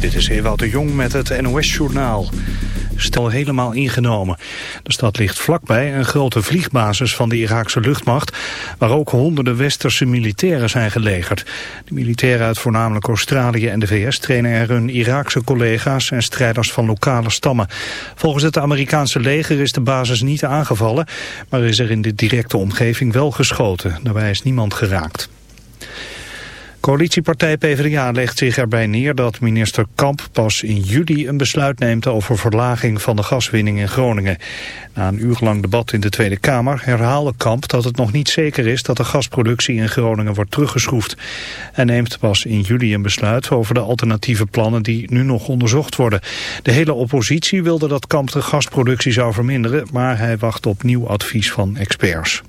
Dit is Ewout de Jong met het NOS-journaal. Stel helemaal ingenomen. De stad ligt vlakbij een grote vliegbasis van de Iraakse luchtmacht... waar ook honderden westerse militairen zijn gelegerd. De militairen uit voornamelijk Australië en de VS... trainen er hun Iraakse collega's en strijders van lokale stammen. Volgens het Amerikaanse leger is de basis niet aangevallen... maar is er in de directe omgeving wel geschoten. Daarbij is niemand geraakt. Coalitiepartij PvdA legt zich erbij neer dat minister Kamp pas in juli een besluit neemt over verlaging van de gaswinning in Groningen. Na een uurlang debat in de Tweede Kamer herhaalde Kamp dat het nog niet zeker is dat de gasproductie in Groningen wordt teruggeschroefd. Hij neemt pas in juli een besluit over de alternatieve plannen die nu nog onderzocht worden. De hele oppositie wilde dat Kamp de gasproductie zou verminderen, maar hij wacht op nieuw advies van experts.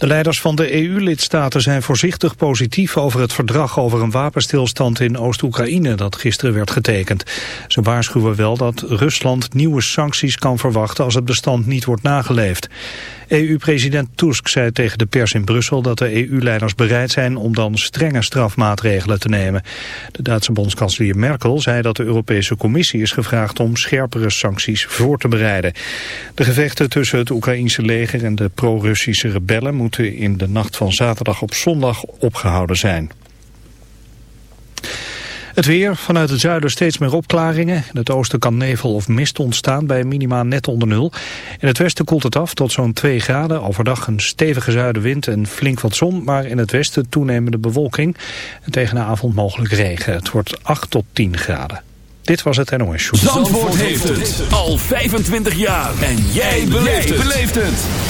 De leiders van de EU-lidstaten zijn voorzichtig positief over het verdrag over een wapenstilstand in Oost-Oekraïne dat gisteren werd getekend. Ze waarschuwen wel dat Rusland nieuwe sancties kan verwachten als het bestand niet wordt nageleefd. EU-president Tusk zei tegen de pers in Brussel dat de EU-leiders bereid zijn om dan strenge strafmaatregelen te nemen. De Duitse bondskanselier Merkel zei dat de Europese Commissie is gevraagd om scherpere sancties voor te bereiden. De gevechten tussen het Oekraïense leger en de pro-Russische rebellen moeten in de nacht van zaterdag op zondag opgehouden zijn. Het weer, vanuit het zuiden steeds meer opklaringen. In het oosten kan nevel of mist ontstaan bij minima net onder nul. In het westen koelt het af tot zo'n 2 graden. Overdag een stevige zuidenwind en flink wat zon. Maar in het westen toenemende bewolking. En tegen de avond mogelijk regen. Het wordt 8 tot 10 graden. Dit was het NOS Show. Zandvoort, Zandvoort heeft het al 25 jaar. En jij beleeft het.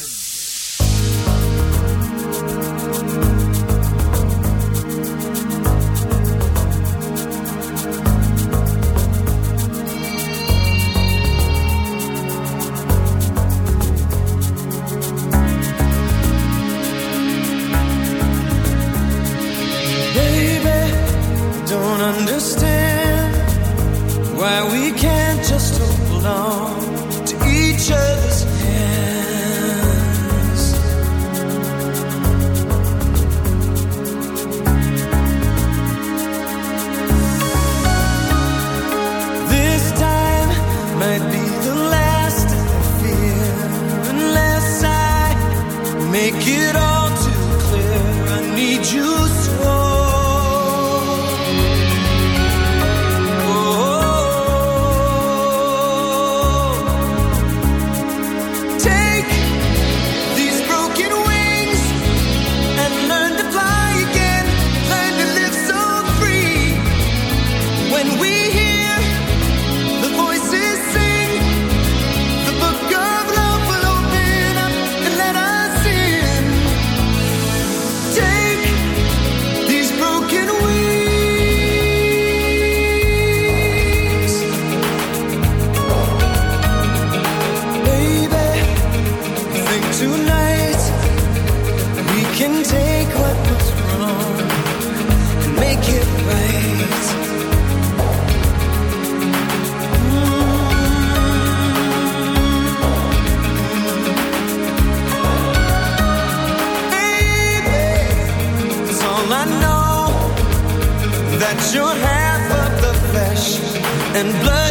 And blood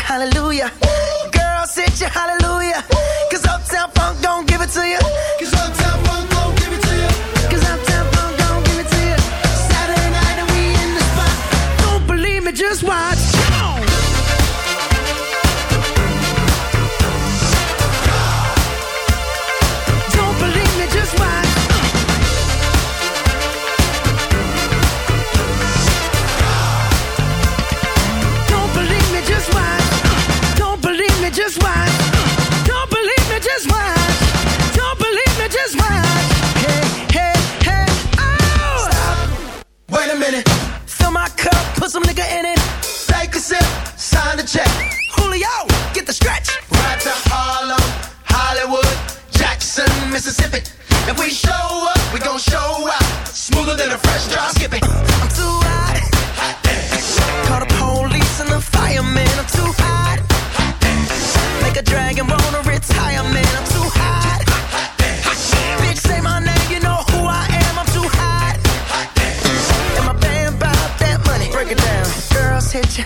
hallelujah.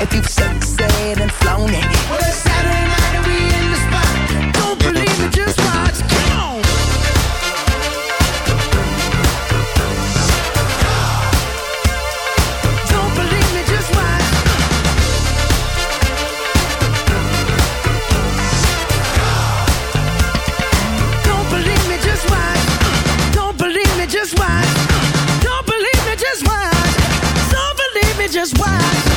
if you've sexed and flown it. Well, it's Saturday night and we in the spot. Don't believe it, just watch. Come on. Just. Don't believe me, just watch. Don't believe me, just watch. Don't believe me, just watch. Don't believe me, just watch.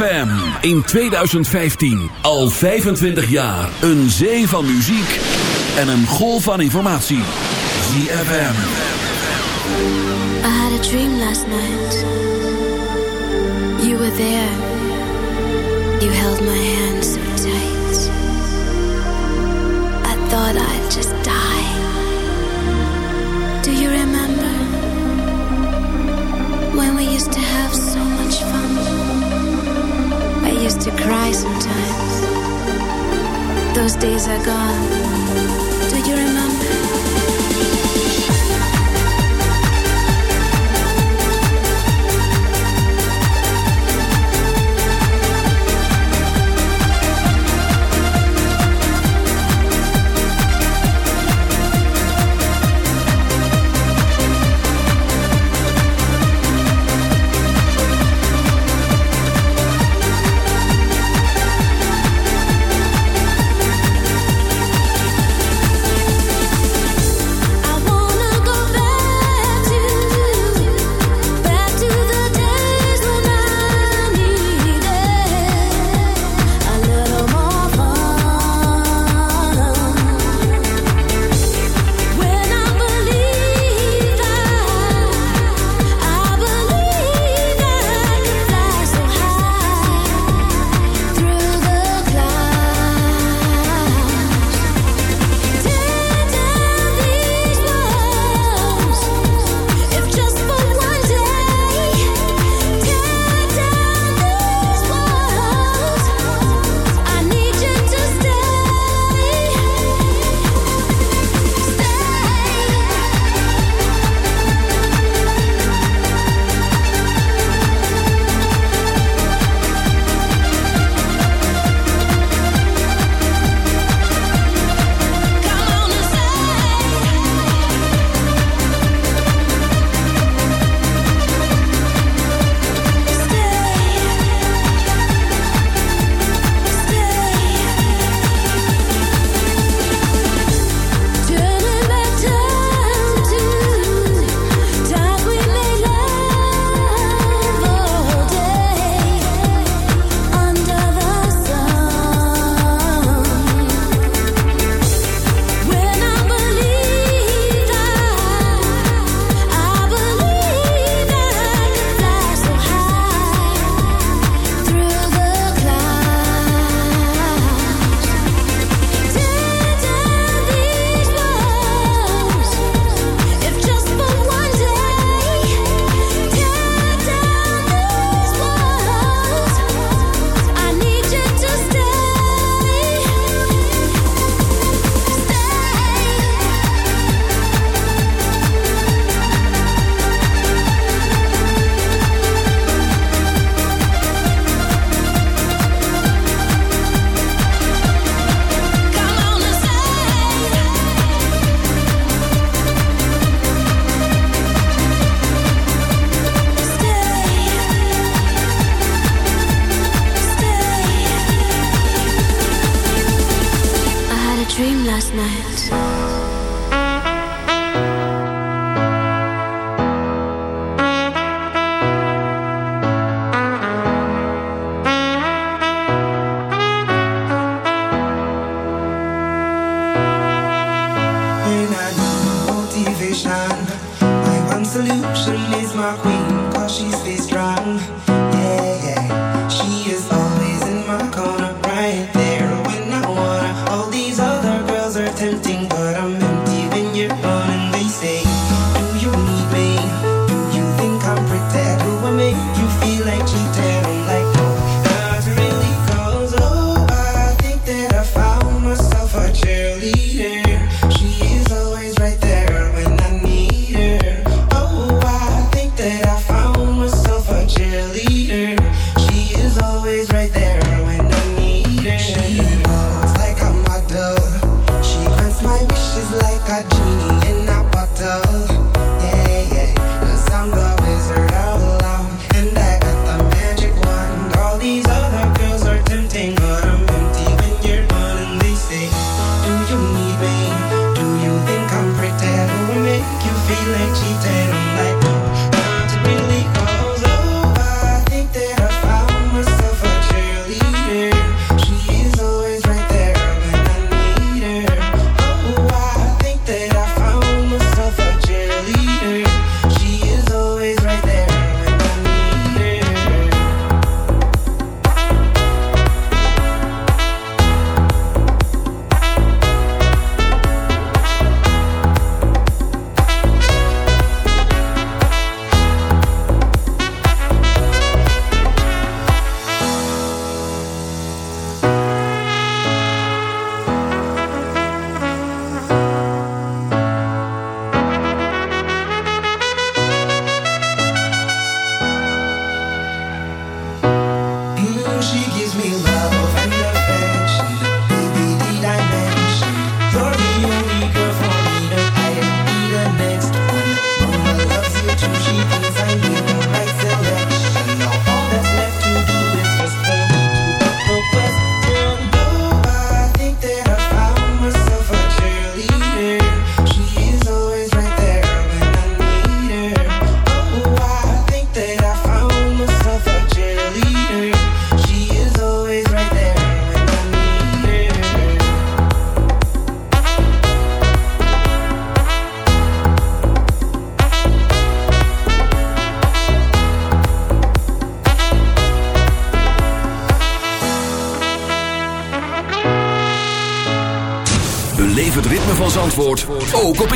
ZFM in 2015 al 25 jaar een zee van muziek en een golf van informatie. ZFM. I had a dream last night. You were there. You held my hand. those days are gone.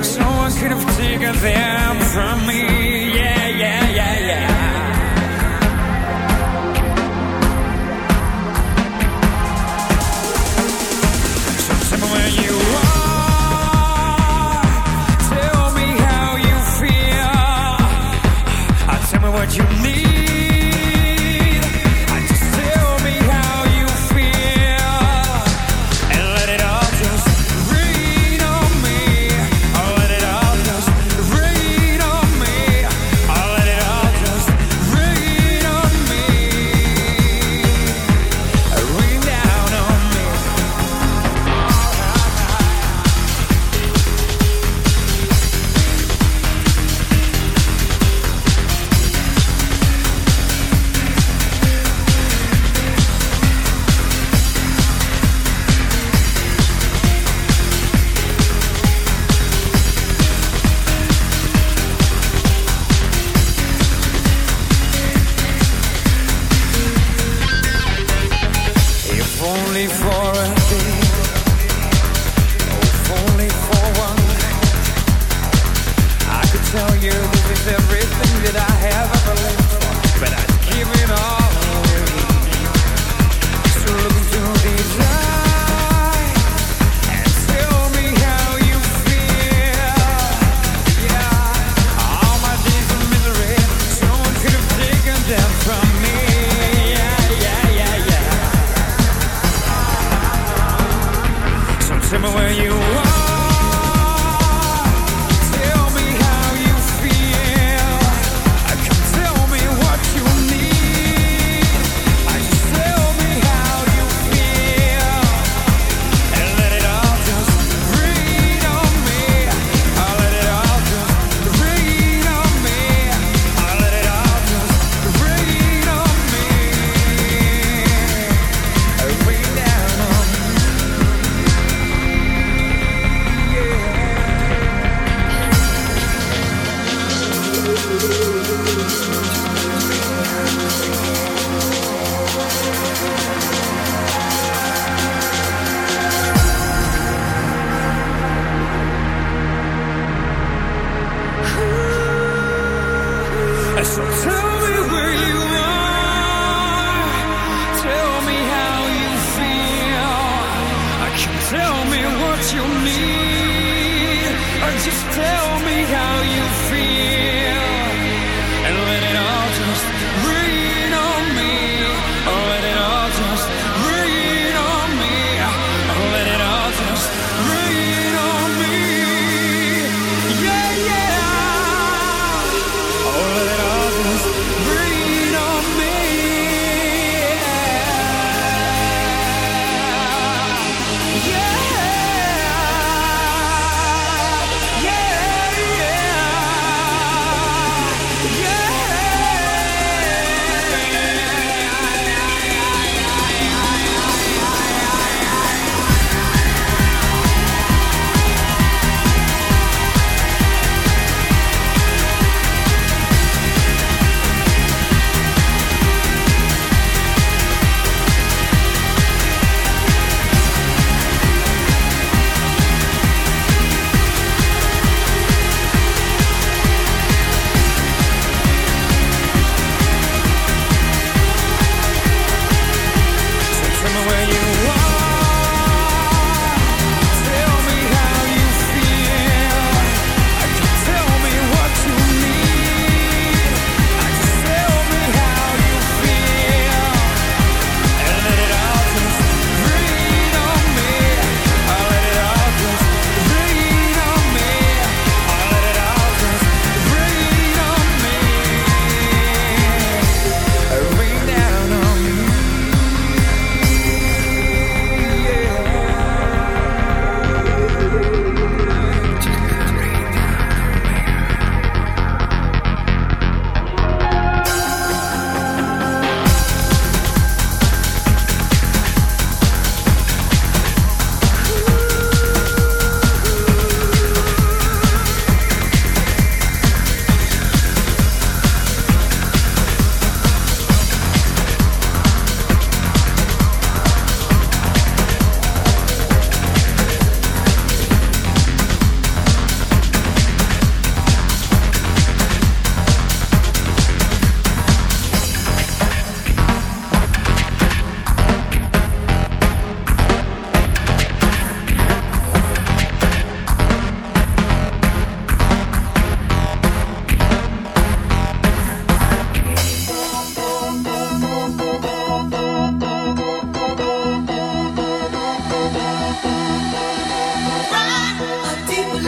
No one could have taken them from me.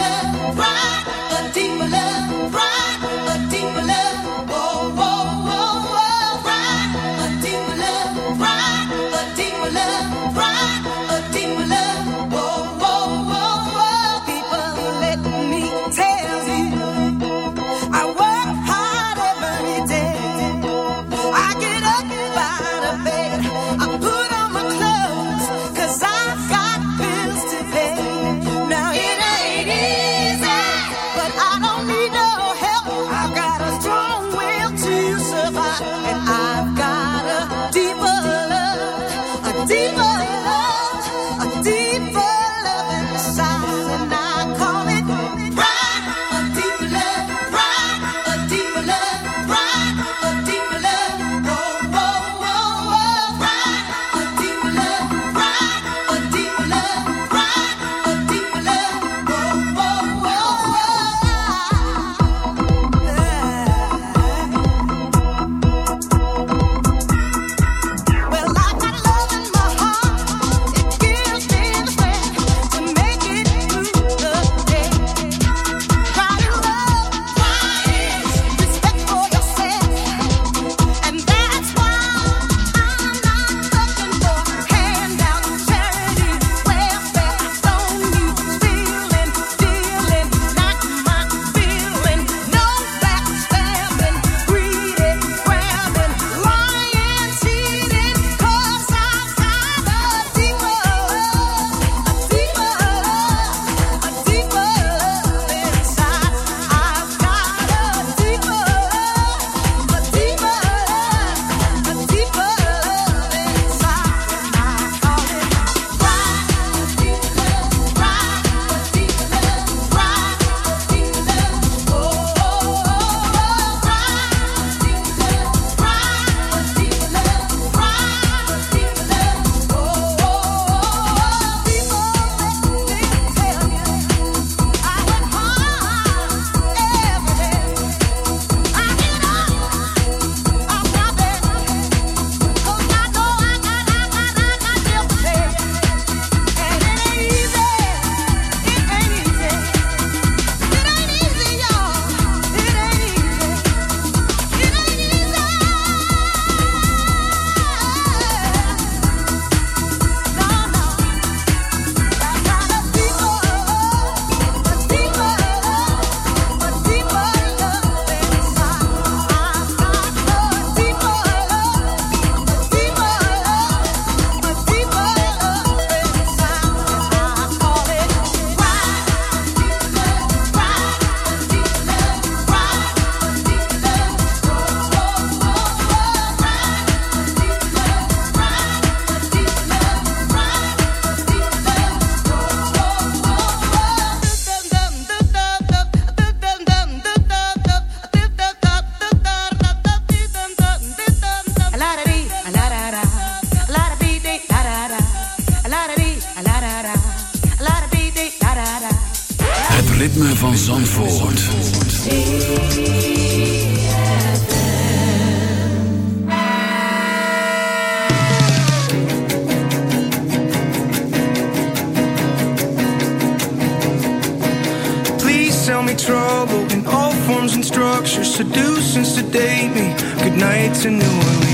Right. tell me trouble in all forms and structures, seduce and sedate me. Good night to New Orleans.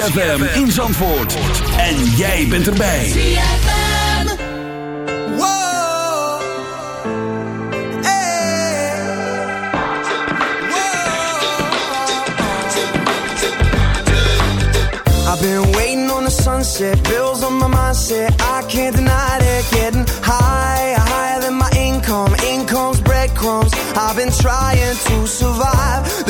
ZFM in Zandvoort. En jij bent erbij. Whoa. Hey. Whoa. I've been waiting on the sunset, bills on my mindset. I can't deny it, getting higher, higher than my income. Income's breadcrumbs. I've been trying to survive.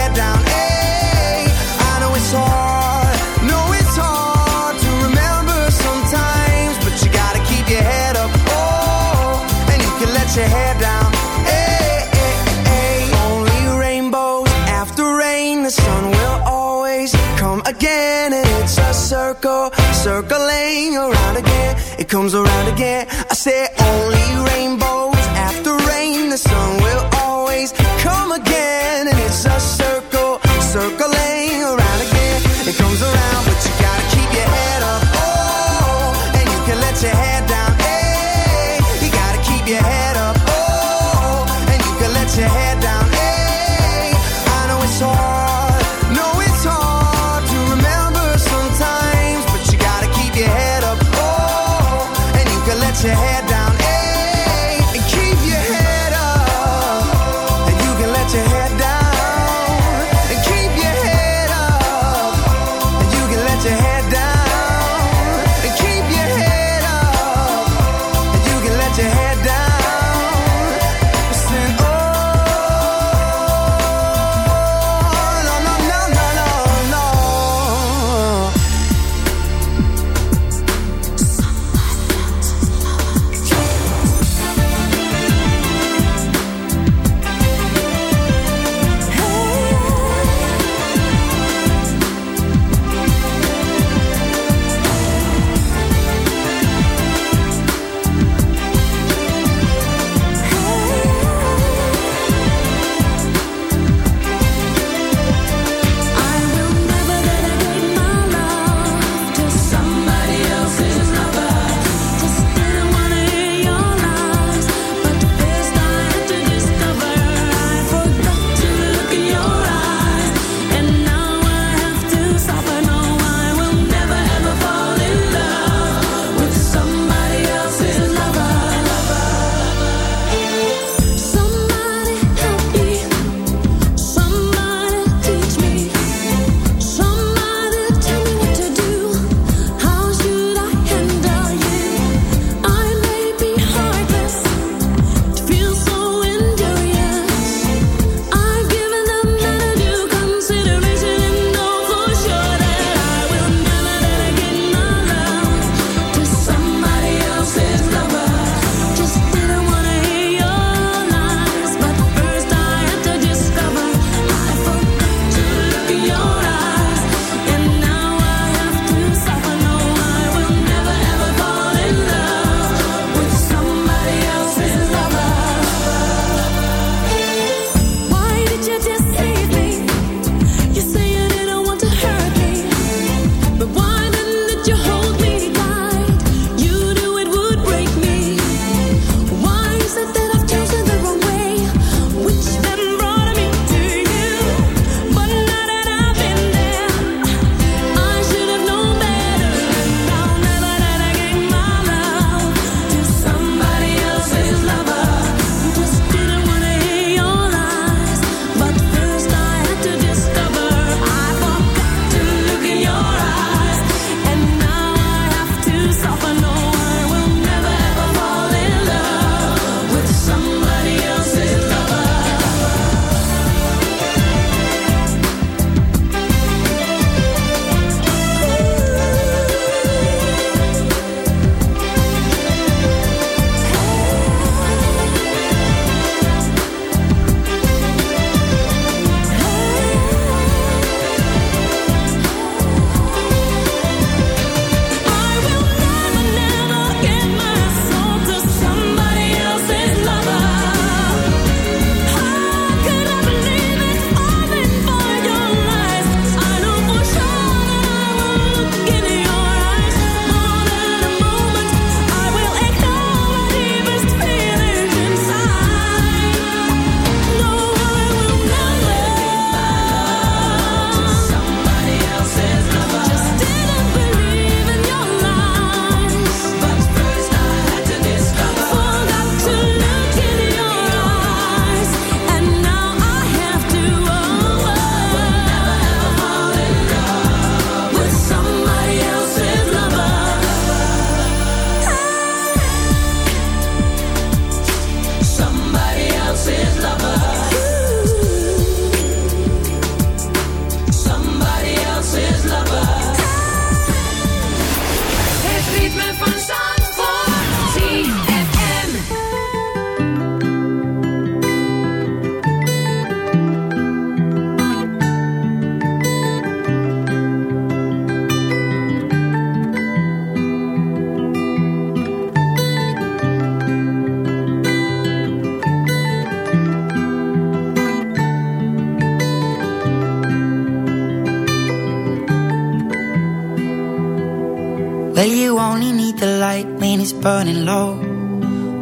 comes around again.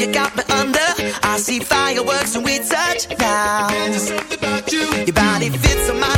you got me under. I see fireworks when we touch now. There's something about you. Your body fits on my